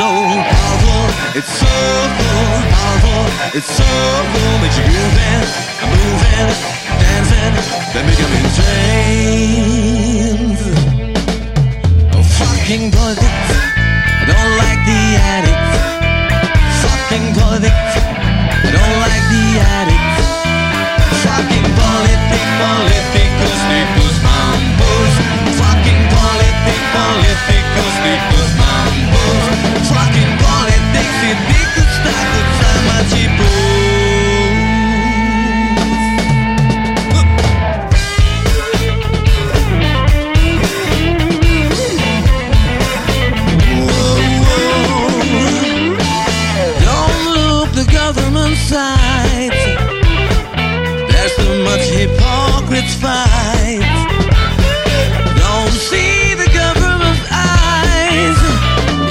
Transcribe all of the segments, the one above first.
so powerful, it's so cool, powerful, it's so cool. Makes you grooving, moving, dancing, then become insane. Oh, fucking politics, I don't like the addicts. Fucking politics, I don't like the addicts. There's so much hypocrites fight. Don't see the eyes.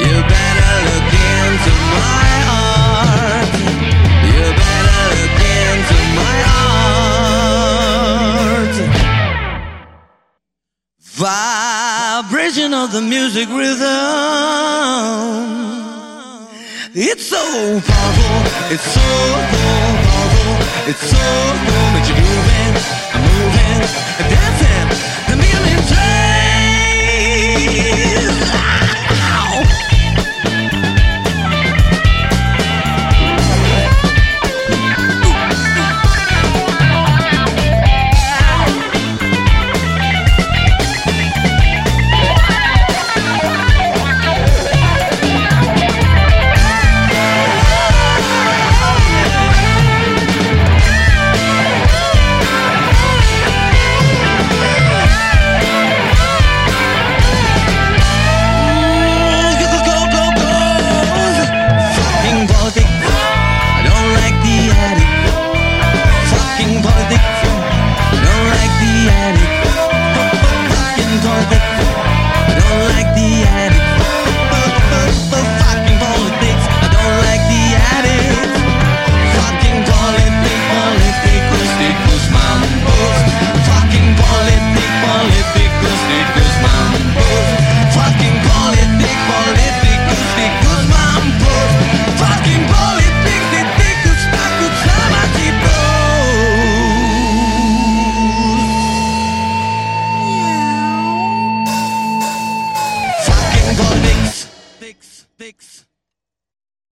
You better look into my heart. You better look into my heart. Vibration of the music rhythm. It's so powerful, it's so powerful, it's so cool, makes you moving, I'm moving,